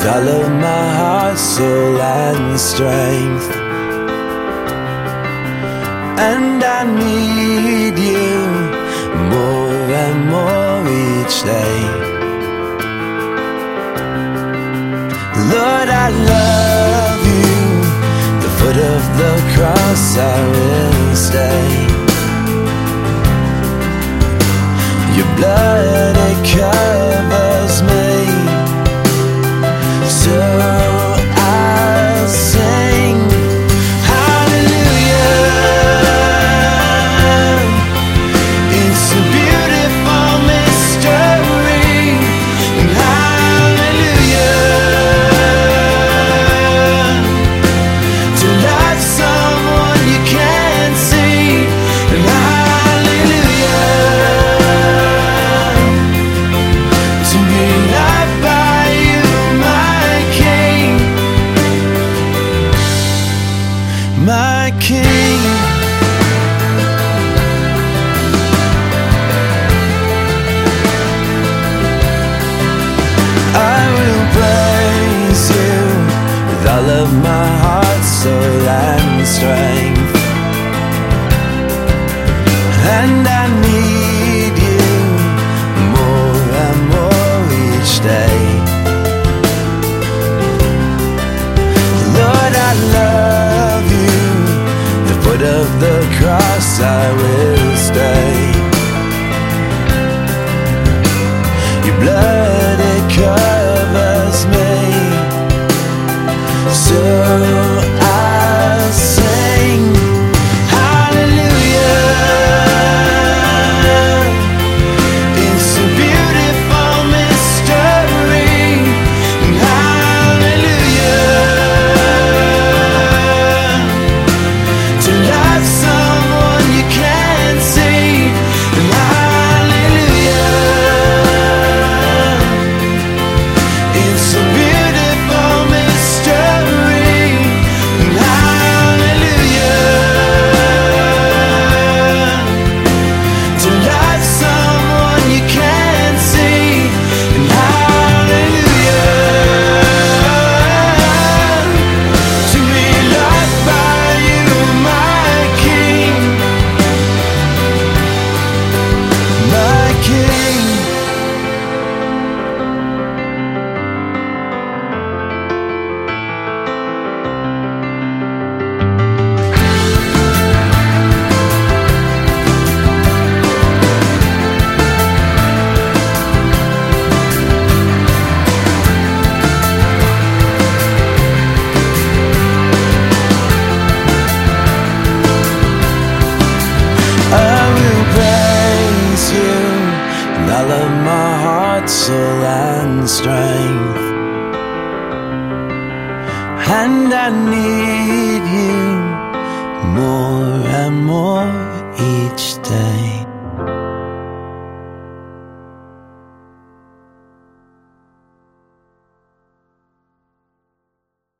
with all of my heart, soul, and strength. And I need you more and more each day. Lord, I love you. The foot of the cross, I will stay. Your blood, it covers foot of the cross, I will stay. Your blood, I love my heart, soul, and strength. And I need you more and more each day.